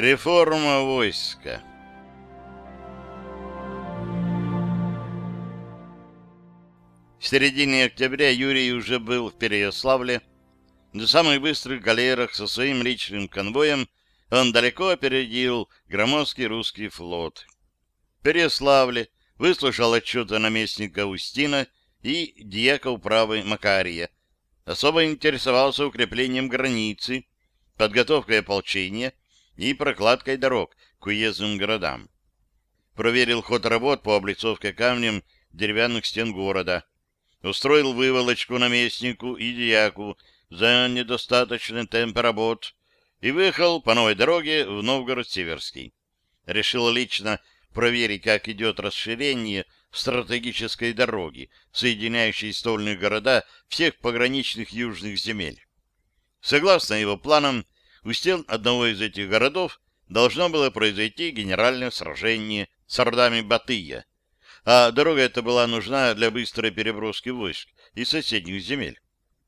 Реформа войска. В середине октября Юрий уже был в Переяславле. На самых быстрых галерах со своим личным конвоем он далеко опередил громоздкий русский флот. В Переяславле выслушал отчеты наместника Устина и дьяка управы Макария. Особо интересовался укреплением границы, подготовкой ополчения и прокладкой дорог к уездным городам. Проверил ход работ по облицовке камнем деревянных стен города. Устроил выволочку наместнику и дьяку за недостаточный темп работ и выехал по новой дороге в Новгород-Северский. Решил лично проверить, как идет расширение стратегической дороги, соединяющей стольные города всех пограничных южных земель. Согласно его планам, у стен одного из этих городов должно было произойти генеральное сражение с ордами Батыя, а дорога эта была нужна для быстрой переброски войск из соседних земель.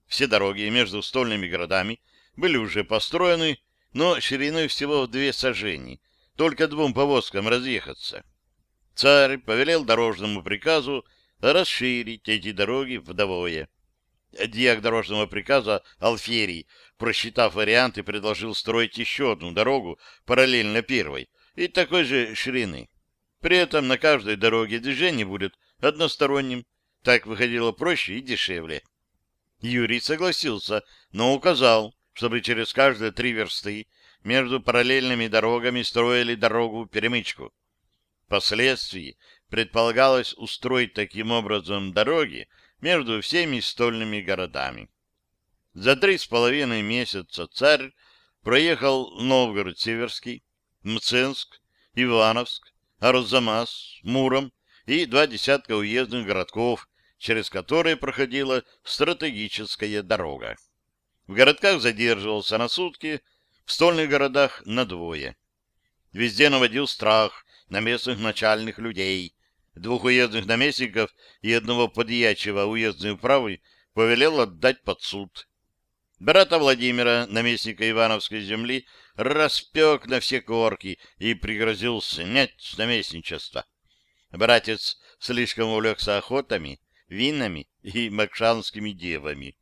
Все дороги между стольными городами были уже построены, но шириной всего в две сажени, только двум повозкам разъехаться. Царь повелел дорожному приказу расширить эти дороги вдвое. Дьяк дорожного приказа Алферий, просчитав варианты, предложил строить еще одну дорогу параллельно первой и такой же ширины. При этом на каждой дороге движение будет односторонним, так выходило проще и дешевле. Юрий согласился, но указал, чтобы через каждые три версты между параллельными дорогами строили дорогу-перемычку. Впоследствии предполагалось устроить таким образом дороги между всеми стольными городами. За три с половиной месяца царь проехал Новгород-Северский, Мценск, Ивановск, Арзамас, Муром и два десятка уездных городков, через которые проходила стратегическая дорога. В городках задерживался на сутки, в стольных городах на двое. Везде наводил страх на местных начальных людей. Двух уездных наместников и одного подьячего уездной управы повелел отдать под суд. Брата Владимира, наместника Ивановской земли, распек на все корки и пригрозил снять с наместничества. Братец слишком увлекся охотами, винами и макшанскими девами.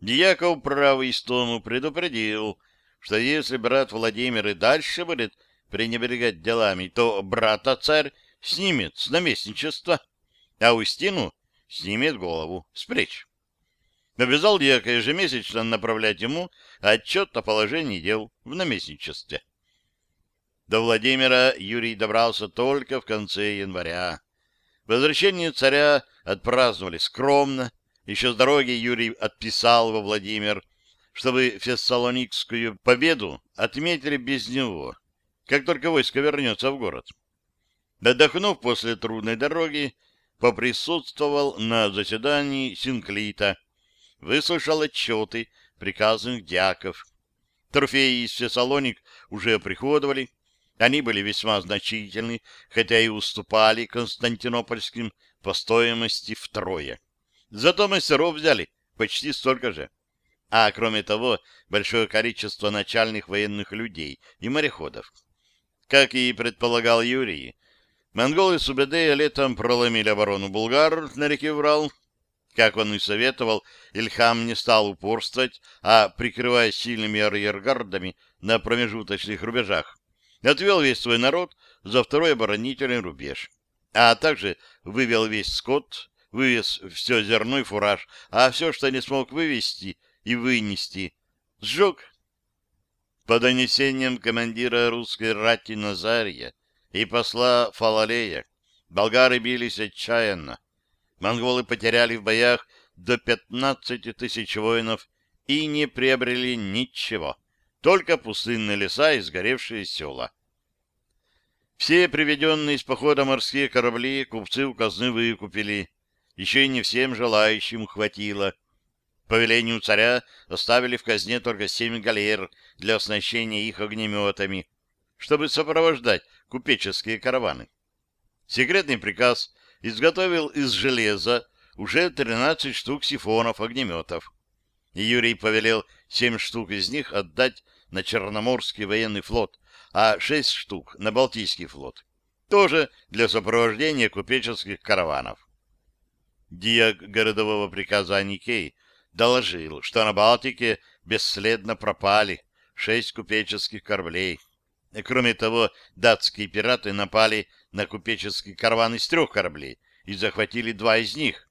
Дьяков правый Истому предупредил, что если брат Владимир и дальше будет пренебрегать делами, то брата-царь снимет с наместничества, а Устину снимет голову с плеч. Обязал дьяка ежемесячно направлять ему отчет о положении дел в наместничестве. До Владимира Юрий добрался только в конце января. Возвращение царя отпраздновали скромно. Еще с дороги Юрий отписал во Владимир, чтобы Фессалоникскую победу отметили без него, как только войско вернется в город. Отдохнув после трудной дороги, поприсутствовал на заседании Синклита, выслушал отчеты приказанных дьяков. Трофеи из Фессалоник уже приходовали, они были весьма значительны, хотя и уступали константинопольским по стоимости втрое. Зато мастеров взяли почти столько же. А кроме того, большое количество начальных военных людей и мореходов. Как и предполагал Юрий, монголы Субедея летом проломили оборону булгар на реке Урал. Как он и советовал, Ильхам не стал упорствовать, а, прикрываясь сильными арьергардами на промежуточных рубежах, отвел весь свой народ за второй оборонительный рубеж, а также вывел весь скот, вывез все зерно и фураж, а все, что не смог вывести и вынести, сжег по донесениям командира русской рати Назария и посла Фалалея, болгары бились отчаянно. Монголы потеряли в боях до 15 тысяч воинов и не приобрели ничего, только пустынные леса и сгоревшие села. Все приведенные из похода морские корабли купцы у казны выкупили, еще и не всем желающим хватило. По велению царя оставили в казне только семь галер для оснащения их огнеметами, чтобы сопровождать купеческие караваны. Секретный приказ изготовил из железа уже 13 штук сифонов-огнеметов. Юрий повелел семь штук из них отдать на Черноморский военный флот, а шесть штук на Балтийский флот. Тоже для сопровождения купеческих караванов. Диак городового приказа Аникей доложил, что на Балтике бесследно пропали шесть купеческих кораблей. Кроме того, датские пираты напали на купеческий караван из трех кораблей и захватили два из них.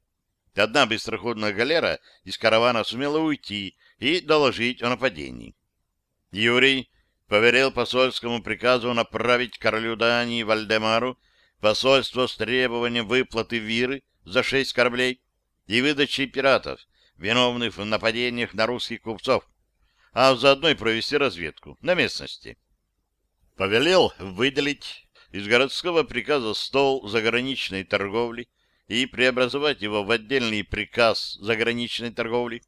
Одна быстроходная галера из каравана сумела уйти и доложить о нападении. Юрий поверил посольскому приказу направить королю Дании Вальдемару посольство с требованием выплаты виры за шесть кораблей и выдачи пиратов, виновных в нападениях на русских купцов, а заодно и провести разведку на местности. Повелел выделить из городского приказа стол заграничной торговли и преобразовать его в отдельный приказ заграничной торговли.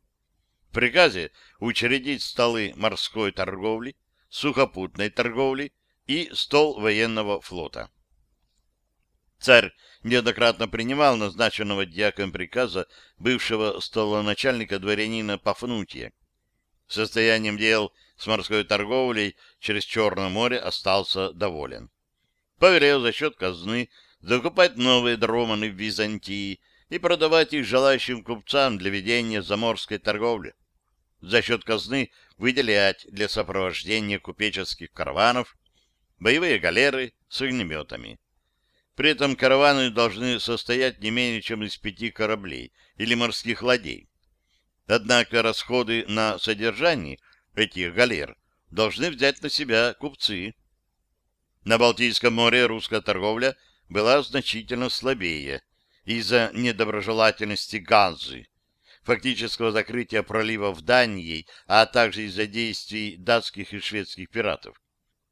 В приказе учредить столы морской торговли, сухопутной торговли и стол военного флота. Царь неоднократно принимал назначенного дьяком приказа бывшего столоначальника дворянина Пафнутия. Состоянием дел с морской торговлей через Черное море остался доволен. Поверил за счет казны закупать новые дроманы в Византии и продавать их желающим купцам для ведения заморской торговли. За счет казны выделять для сопровождения купеческих караванов боевые галеры с огнеметами. При этом караваны должны состоять не менее чем из пяти кораблей или морских ладей. Однако расходы на содержание этих галер должны взять на себя купцы. На Балтийском море русская торговля была значительно слабее из-за недоброжелательности Ганзы, фактического закрытия проливов Данией, а также из-за действий датских и шведских пиратов.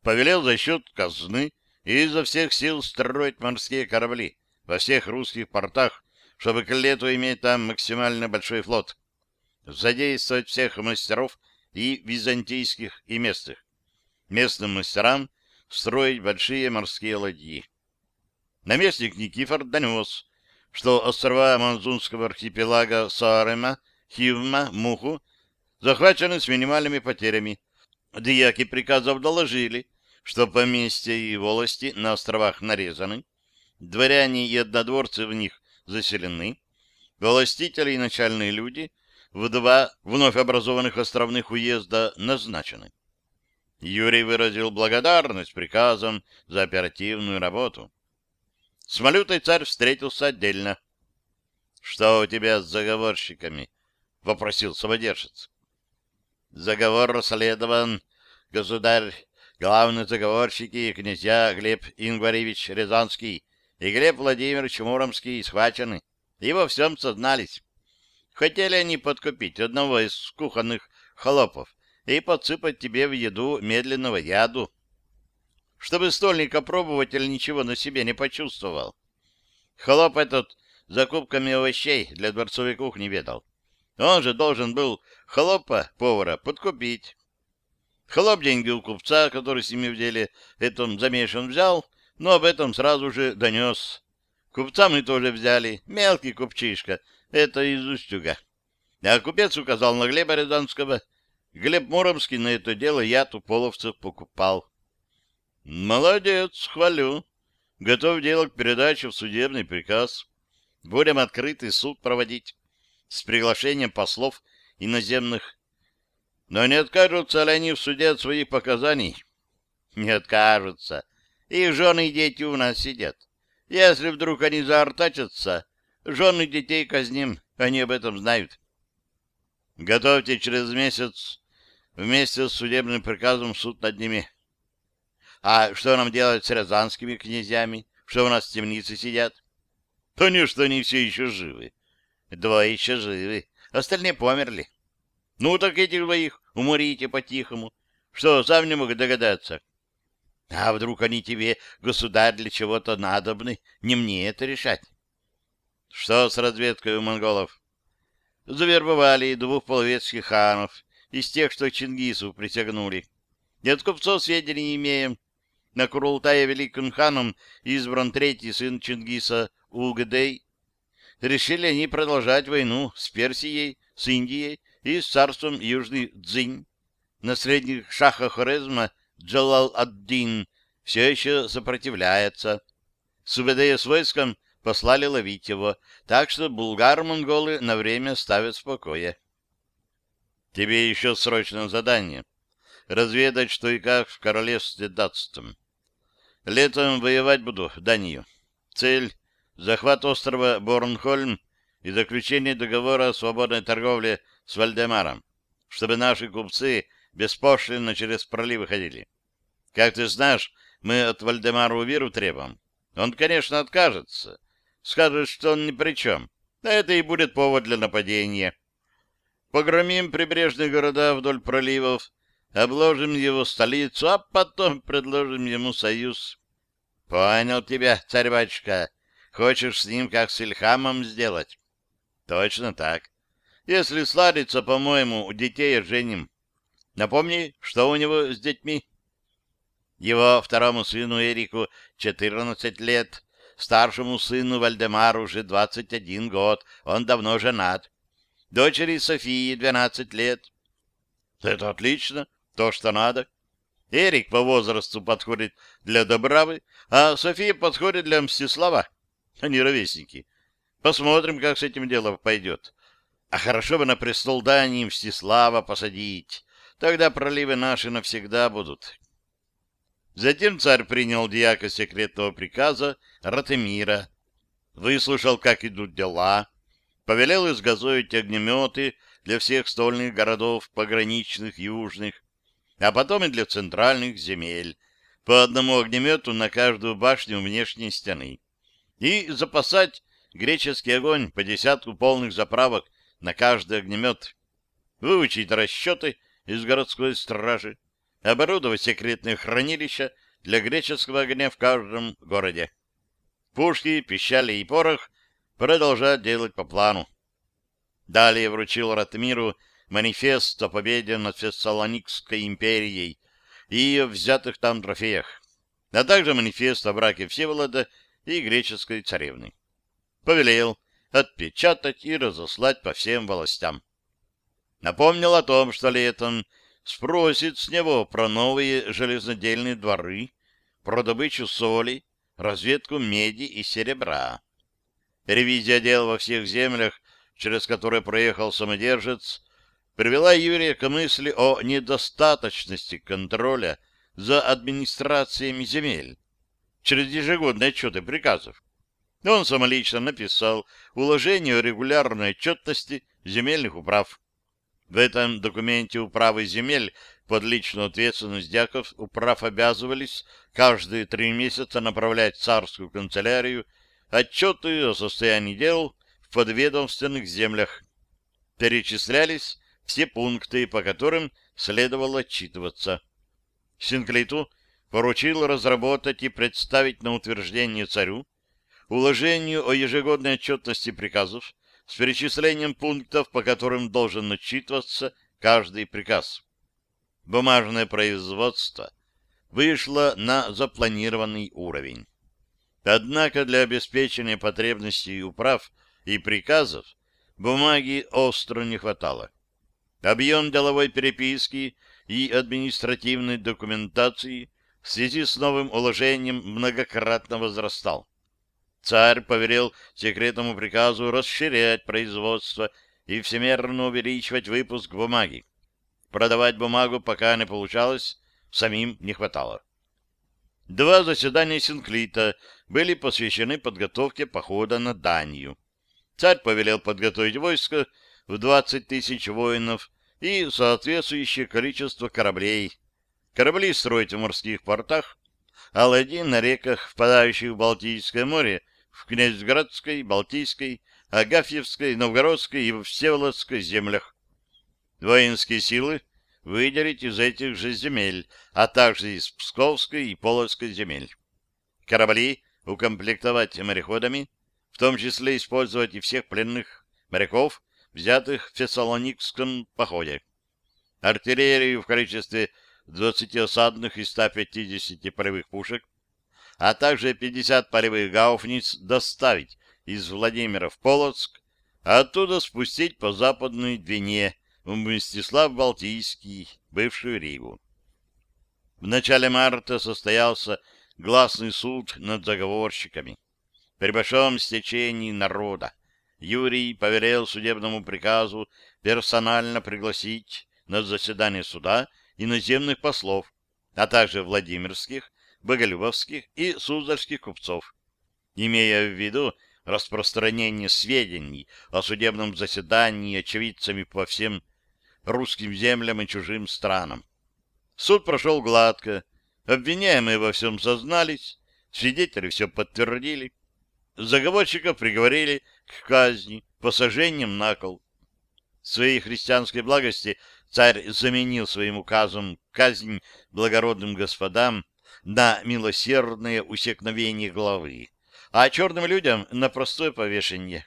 Повелел за счет казны и изо всех сил строить морские корабли во всех русских портах, чтобы к лету иметь там максимально большой флот, задействовать всех мастеров и византийских, и местных. Местным мастерам строить большие морские ладьи. Наместник Никифор донес, что острова Манзунского архипелага Саарема, Хивма, Муху захвачены с минимальными потерями. Дияки приказов доложили, что поместья и волости на островах нарезаны, дворяне и однодворцы в них заселены, властители и начальные люди в два вновь образованных островных уезда назначены. Юрий выразил благодарность приказам за оперативную работу. С Малютой царь встретился отдельно. — Что у тебя с заговорщиками? — вопросил самодержец. — Заговор расследован, государь главные заговорщики князья Глеб Ингваревич Рязанский и Глеб Владимирович Муромский схвачены и во всем сознались. Хотели они подкупить одного из кухонных холопов и подсыпать тебе в еду медленного яду, чтобы стольник опробователь ничего на себе не почувствовал. Холоп этот закупками овощей для дворцовой кухни ведал. Он же должен был холопа, повара, подкупить. Холоп деньги у купца, который с ними в деле этом замешан, взял, но об этом сразу же донес. Купца мы тоже взяли, мелкий купчишка, это из Устюга. А купец указал на Глеба Рязанского. Глеб Муромский на это дело яд у половцев покупал. Молодец, хвалю. Готов делать передачу в судебный приказ. Будем открытый суд проводить с приглашением послов иноземных но не откажутся ли они в суде от своих показаний? Не откажутся. Их жены и дети у нас сидят. Если вдруг они заортачатся, жены детей казним, они об этом знают. Готовьте через месяц вместе с судебным приказом суд над ними. А что нам делать с рязанскими князьями, что у нас в темнице сидят? Конечно, они все еще живы. Двое еще живы, остальные померли. Ну, так этих двоих уморите по-тихому. Что, сам не мог догадаться? А вдруг они тебе, государь, для чего-то надобны? Не мне это решать. Что с разведкой у монголов? Завербовали двух половецких ханов, из тех, что Чингису присягнули. Нет купцов сведений не имеем. На Курултае великим ханом избран третий сын Чингиса Угдей. Решили они продолжать войну с Персией, с Индией и с царством Южный Дзинь. Наследник шаха Хорезма Джалал-ад-Дин все еще сопротивляется. СУБД с войском послали ловить его, так что булгар-монголы на время ставят в покое. Тебе еще срочное задание — разведать, что и как в королевстве датском. Летом воевать буду Данию. Цель — захват острова Борнхольм и заключение договора о свободной торговле с Вальдемаром, чтобы наши купцы беспошлино через проливы ходили. Как ты знаешь, мы от Вальдемара виру требуем. Он, конечно, откажется. Скажет, что он ни при чем. А это и будет повод для нападения. Погромим прибрежные города вдоль проливов, обложим его столицу, а потом предложим ему союз. Понял тебя, царь-батюшка. Хочешь с ним как с Ильхамом сделать? Точно так. Если сладится, по-моему, детей женим. Напомни, что у него с детьми? Его второму сыну Эрику 14 лет, старшему сыну Вальдемару уже 21 год, он давно женат. Дочери Софии 12 лет. Это отлично, то, что надо. Эрик по возрасту подходит для Добравы, а София подходит для Мстислава. Они ровесники. Посмотрим, как с этим делом пойдет. А хорошо бы на престол Дании Мстислава посадить. Тогда проливы наши навсегда будут. Затем царь принял дьяка секретного приказа Ратемира, выслушал, как идут дела, повелел изготовить огнеметы для всех стольных городов пограничных южных, а потом и для центральных земель, по одному огнемету на каждую башню внешней стены, и запасать греческий огонь по десятку полных заправок на каждый огнемет, выучить расчеты из городской стражи, оборудовать секретные хранилища для греческого огня в каждом городе. Пушки, пищали и порох продолжать делать по плану. Далее вручил Ратмиру манифест о победе над Фессалоникской империей и ее взятых там трофеях, а также манифест о браке Всеволода и греческой царевны. Повелел отпечатать и разослать по всем властям. Напомнил о том, что летом спросит с него про новые железнодельные дворы, про добычу соли, разведку меди и серебра. Ревизия дел во всех землях, через которые проехал самодержец, привела Юрия к мысли о недостаточности контроля за администрациями земель через ежегодные отчеты приказов. Он самолично написал уложение о регулярной отчетности земельных управ. В этом документе управы земель под личную ответственность дьяков управ обязывались каждые три месяца направлять царскую канцелярию отчеты о состоянии дел в подведомственных землях. Перечислялись все пункты, по которым следовало отчитываться. Синклиту поручил разработать и представить на утверждение царю уложению о ежегодной отчетности приказов, с перечислением пунктов, по которым должен отчитываться каждый приказ. Бумажное производство вышло на запланированный уровень. Однако для обеспечения потребностей управ и приказов бумаги остро не хватало. Объем деловой переписки и административной документации в связи с новым уложением многократно возрастал. Царь повелел секретному приказу расширять производство и всемерно увеличивать выпуск бумаги. Продавать бумагу пока не получалось, самим не хватало. Два заседания Синклита были посвящены подготовке похода на Данию. Царь повелел подготовить войско в 20 тысяч воинов и соответствующее количество кораблей. Корабли строить в морских портах, а ладьи на реках, впадающих в Балтийское море, в Князьградской, Балтийской, Агафьевской, Новгородской и Всеволожской землях. Воинские силы выделить из этих же земель, а также из Псковской и Полоцкой земель. Корабли укомплектовать мореходами, в том числе использовать и всех пленных моряков, взятых в Фессалоникском походе. Артиллерию в количестве 20 осадных и 150 полевых пушек, а также 50 полевых гауфниц доставить из Владимира в Полоцк, а оттуда спустить по западной Двине в Мстислав-Балтийский, бывшую Ригу. В начале марта состоялся гласный суд над заговорщиками. При большом стечении народа Юрий повелел судебному приказу персонально пригласить на заседание суда иноземных послов, а также владимирских, боголюбовских и суздальских купцов, имея в виду распространение сведений о судебном заседании очевидцами по всем русским землям и чужим странам. Суд прошел гладко, обвиняемые во всем сознались, свидетели все подтвердили, заговорщиков приговорили к казни по сожжениям на кол. Своей христианской благости царь заменил своим указом казнь благородным господам на милосердное усекновение главы, а черным людям на простое повешение.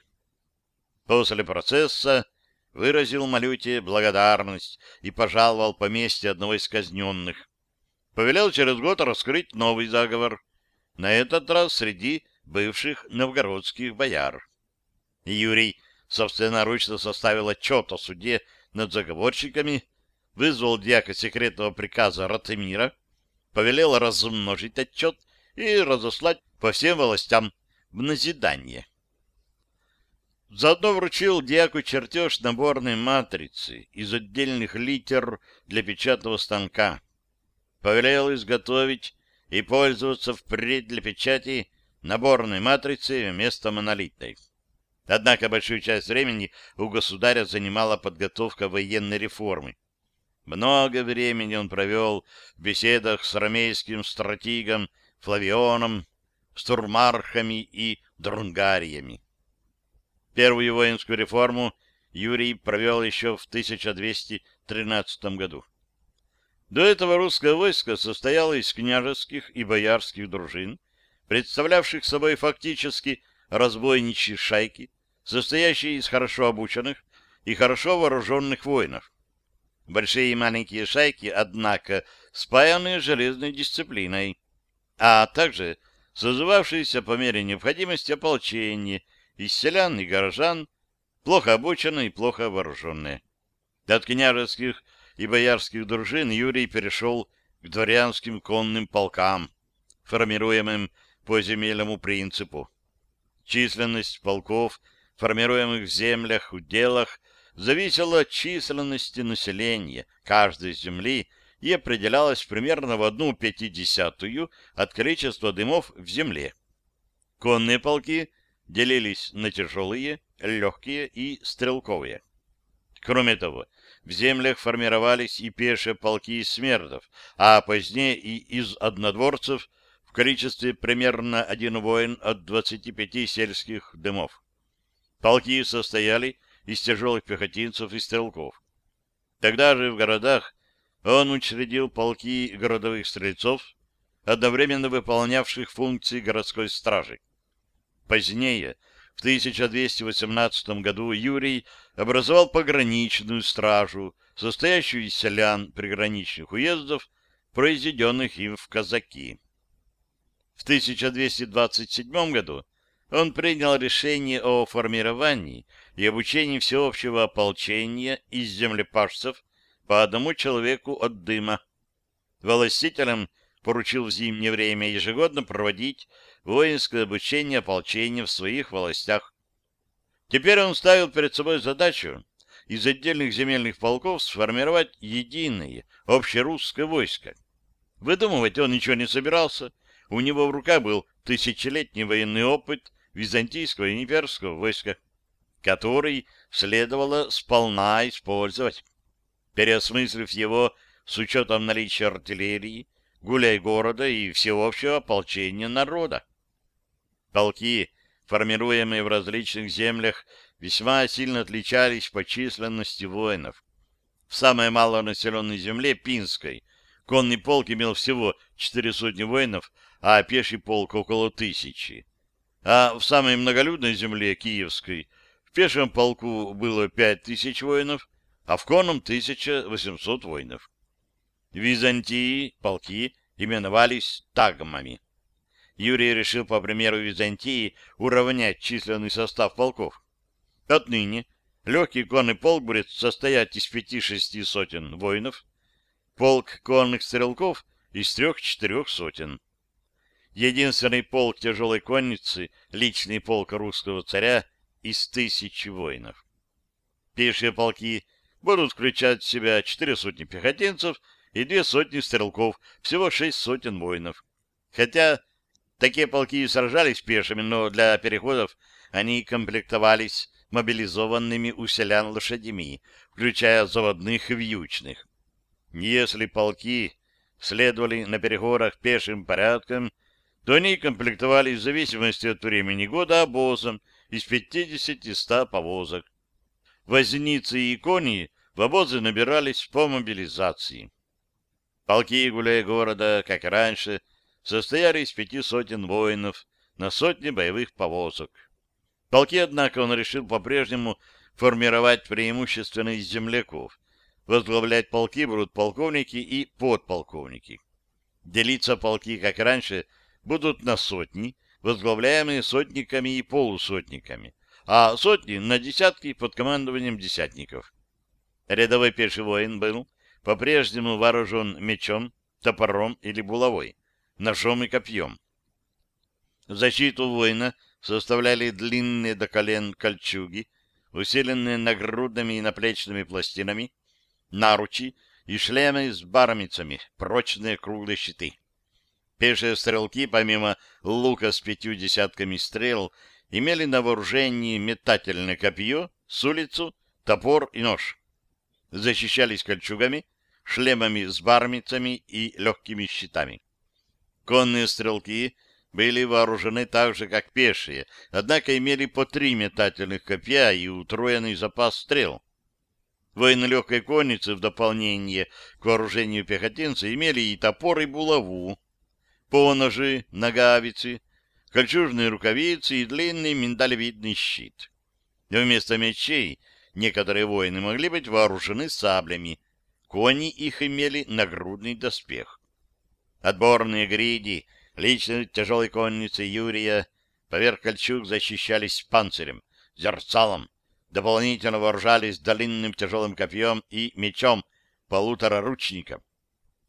После процесса выразил Малюте благодарность и пожаловал поместье одного из казненных. Повелел через год раскрыть новый заговор, на этот раз среди бывших новгородских бояр. Юрий собственноручно составил отчет о суде над заговорщиками, вызвал дьяка секретного приказа Ратемира, повелел размножить отчет и разослать по всем властям в назидание. Заодно вручил дьяку чертеж наборной матрицы из отдельных литер для печатного станка. Повелел изготовить и пользоваться впредь для печати наборной матрицы вместо монолитной. Однако большую часть времени у государя занимала подготовка военной реформы. Много времени он провел в беседах с ромейским стратегом Флавионом, стурмархами и друнгариями. Первую воинскую реформу Юрий провел еще в 1213 году. До этого русское войско состояло из княжеских и боярских дружин, представлявших собой фактически разбойничьи шайки, состоящие из хорошо обученных и хорошо вооруженных воинов. Большие и маленькие шайки, однако, спаянные железной дисциплиной, а также созывавшиеся по мере необходимости ополчения из селян и горожан, плохо обученные и плохо вооруженные. От княжеских и боярских дружин Юрий перешел к дворянским конным полкам, формируемым по земельному принципу. Численность полков, формируемых в землях, уделах, зависела от численности населения каждой земли и определялась примерно в одну пятидесятую от количества дымов в земле. Конные полки делились на тяжелые, легкие и стрелковые. Кроме того, в землях формировались и пешие полки из смердов, а позднее и из однодворцев в количестве примерно один воин от 25 сельских дымов. Полки состояли из тяжелых пехотинцев и стрелков. Тогда же в городах он учредил полки городовых стрельцов, одновременно выполнявших функции городской стражи. Позднее, в 1218 году, Юрий образовал пограничную стражу, состоящую из селян приграничных уездов, произведенных им в казаки. В 1227 году он принял решение о формировании и обучении всеобщего ополчения из землепашцев по одному человеку от дыма. Властителям поручил в зимнее время ежегодно проводить воинское обучение ополчения в своих властях. Теперь он ставил перед собой задачу из отдельных земельных полков сформировать единое общерусское войско. Выдумывать он ничего не собирался. У него в руках был тысячелетний военный опыт византийского и имперского войска, который следовало сполна использовать. Переосмыслив его с учетом наличия артиллерии, гуляй города и всеобщего ополчения народа. Полки, формируемые в различных землях, весьма сильно отличались по численности воинов. В самой малонаселенной земле, Пинской, конный полк имел всего четыре сотни воинов, а пеший полк около тысячи. А в самой многолюдной земле, Киевской, в пешем полку было пять тысяч воинов, а в конном тысяча восемьсот воинов. В Византии полки именовались тагмами. Юрий решил, по примеру Византии, уравнять численный состав полков. Отныне легкий конный полк будет состоять из пяти-шести сотен воинов, полк конных стрелков из трех-четырех сотен. Единственный полк тяжелой конницы, личный полк русского царя, из тысячи воинов. Пешие полки будут включать в себя четыре сотни пехотинцев и две сотни стрелков, всего шесть сотен воинов. Хотя такие полки и сражались пешими, но для переходов они комплектовались мобилизованными у селян лошадьми, включая заводных и вьючных. Если полки следовали на переходах пешим порядком, то они комплектовались в зависимости от времени года обозом из 50-100 повозок. Возницы и кони в обозы набирались по мобилизации. Полки гуляя города, как и раньше, состояли из пяти сотен воинов на сотни боевых повозок. Полки, однако, он решил по-прежнему формировать преимущественно из земляков. Возглавлять полки будут полковники и подполковники. Делиться полки, как раньше, будут на сотни, возглавляемые сотниками и полусотниками, а сотни на десятки под командованием десятников. Рядовой пеший воин был по-прежнему вооружен мечом, топором или булавой, ножом и копьем. Защиту воина составляли длинные до колен кольчуги, усиленные нагрудными и наплечными пластинами, наручи и шлемы с бармицами, прочные круглые щиты. Пешие стрелки, помимо лука с пятью десятками стрел, имели на вооружении метательное копье, с улицу, топор и нож. Защищались кольчугами, шлемами с бармицами и легкими щитами. Конные стрелки были вооружены так же, как пешие, однако имели по три метательных копья и утроенный запас стрел. Воины легкой конницы в дополнение к вооружению пехотинца имели и топор, и булаву, поножи, нагавицы, кольчужные рукавицы и длинный миндалевидный щит. Вместо мечей некоторые воины могли быть вооружены саблями, кони их имели нагрудный доспех. Отборные гриди Лично тяжелой конницы Юрия поверх кольчуг защищались панцирем, зерцалом, дополнительно вооружались длинным тяжелым копьем и мечом полутораручником.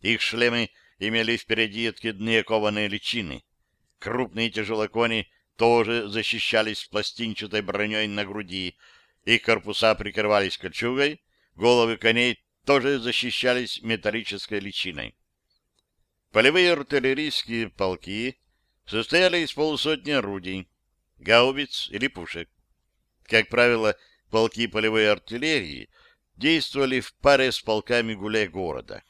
Их шлемы имели впереди откидные кованые личины. Крупные тяжелые кони тоже защищались пластинчатой броней на груди, их корпуса прикрывались кольчугой, головы коней тоже защищались металлической личиной. Полевые артиллерийские полки состояли из полусотни орудий, гаубиц или пушек. Как правило, полки полевой артиллерии действовали в паре с полками гуляй города.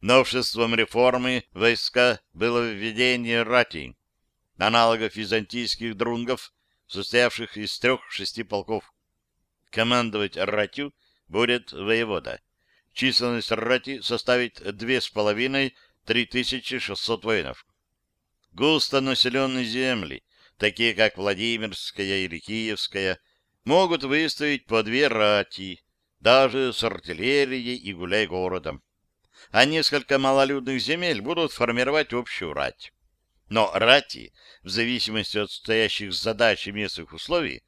Новшеством реформы войска было введение рати, аналогов византийских друнгов, состоявших из трех-шести полков. Командовать ратью будет воевода. Численность рати составит две с половиной 3600 воинов. Густо населенные земли, такие как Владимирская или Киевская, могут выставить по две рати, даже с артиллерией и гуляй городом. А несколько малолюдных земель будут формировать общую рать. Но рати, в зависимости от стоящих задач и местных условий,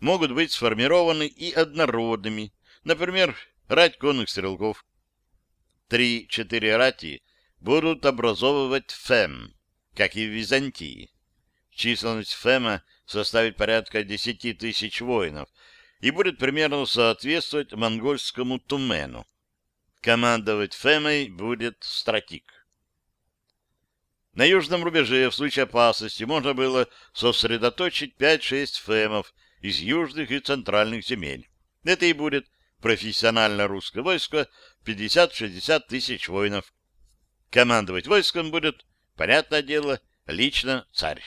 могут быть сформированы и однородными, например, рать конных стрелков. Три-четыре рати будут образовывать ФЭМ, как и в Византии. Численность ФЭМа составит порядка 10 тысяч воинов и будет примерно соответствовать монгольскому Тумену. Командовать ФЭМой будет стратик. На южном рубеже в случае опасности можно было сосредоточить 5-6 ФЭМов из южных и центральных земель. Это и будет профессионально русское войско 50-60 тысяч воинов, Командовать войском будет, понятное дело, лично царь.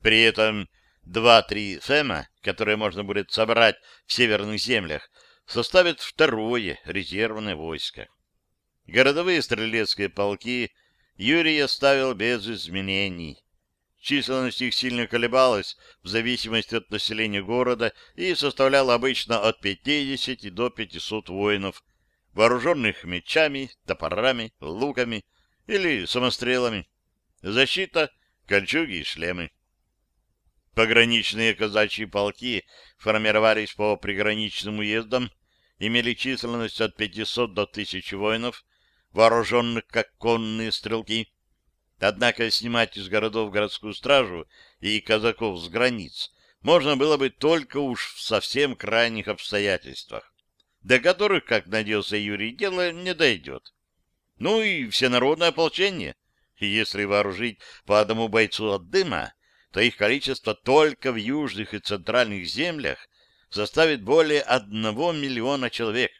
При этом два-три фема, которые можно будет собрать в северных землях, составят второе резервное войско. Городовые стрелецкие полки Юрий оставил без изменений. Численность их сильно колебалась в зависимости от населения города и составляла обычно от 50 до 500 воинов, вооруженных мечами, топорами, луками или самострелами. Защита, кольчуги и шлемы. Пограничные казачьи полки формировались по приграничным уездам, имели численность от 500 до 1000 воинов, вооруженных как конные стрелки. Однако снимать из городов городскую стражу и казаков с границ можно было бы только уж в совсем крайних обстоятельствах, до которых, как надеялся Юрий, дело не дойдет. Ну и всенародное ополчение. Если вооружить по одному бойцу от дыма, то их количество только в южных и центральных землях составит более одного миллиона человек.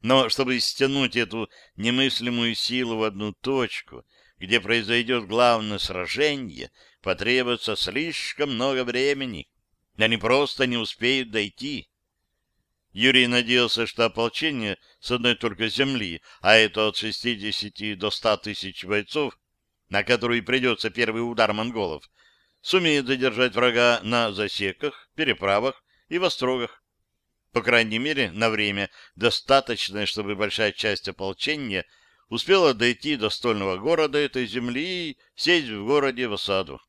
Но чтобы стянуть эту немыслимую силу в одну точку, где произойдет главное сражение, потребуется слишком много времени. Они просто не успеют дойти. Юрий надеялся, что ополчение с одной только земли, а это от 60 до 100 тысяч бойцов, на которые придется первый удар монголов, сумеет задержать врага на засеках, переправах и вострогах. По крайней мере, на время, достаточное, чтобы большая часть ополчения успела дойти до стольного города этой земли и сесть в городе в осаду.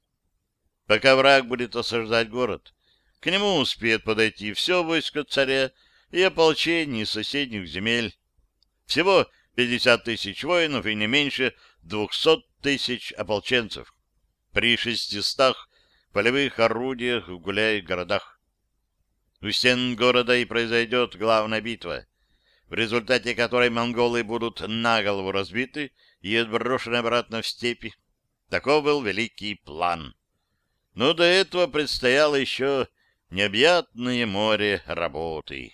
Пока враг будет осаждать город, к нему успеет подойти все войско царя и ополчение из соседних земель. Всего 50 тысяч воинов и не меньше 200 тысяч ополченцев при 600 полевых орудиях в гуляй-городах. У стен города и произойдет главная битва, в результате которой монголы будут на голову разбиты и отброшены обратно в степи. Таков был великий план. Но до этого предстояло еще необъятное море работы.